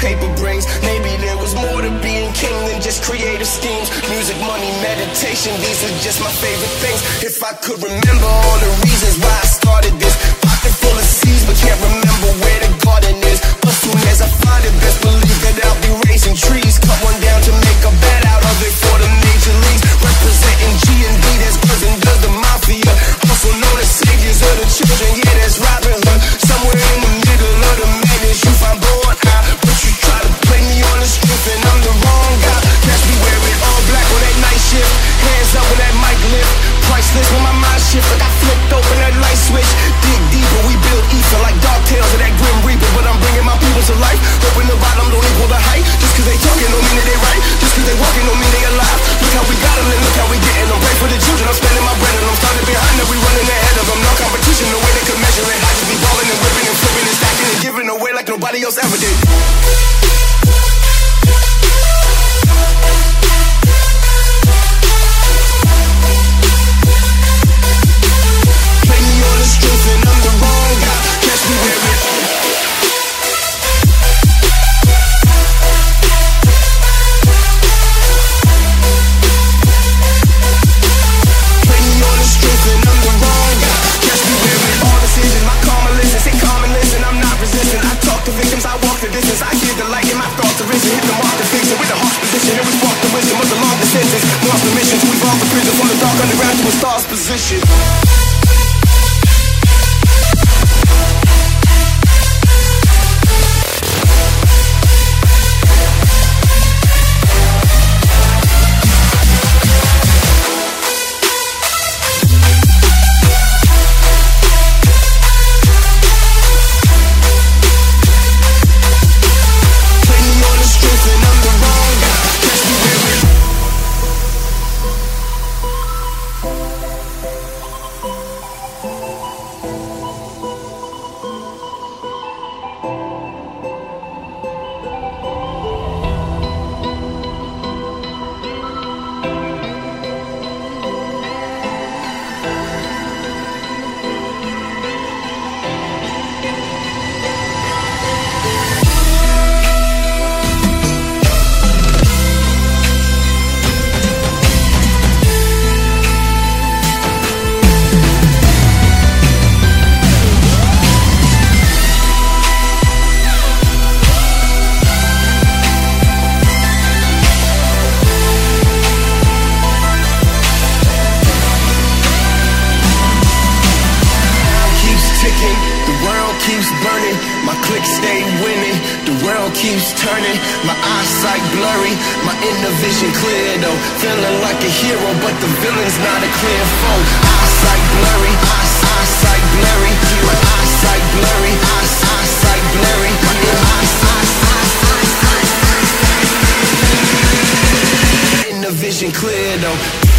paper brings. Maybe there was more to being king than just creative schemes. Music, money, meditation, these are just my favorite things. If I could remember all the reasons why I started this, pocket full of seeds, but can't remember where the garden is. But soon as I find it, best believe that. I walk the distance, I give the light in my thoughts to risen. Hit the mark to fix it with the heart's position. It was walk the wisdom of the long descendants. Lost the missions. We've evolve the prison from the dark underground to a star's position. keeps turning, my eyesight blurry, my inner vision clear though. Feeling like a hero, but the villain's not a clear foe. Eyesight blurry, eyesight blurry, my eyesight blurry, eyesight blurry, my inner vision clear though.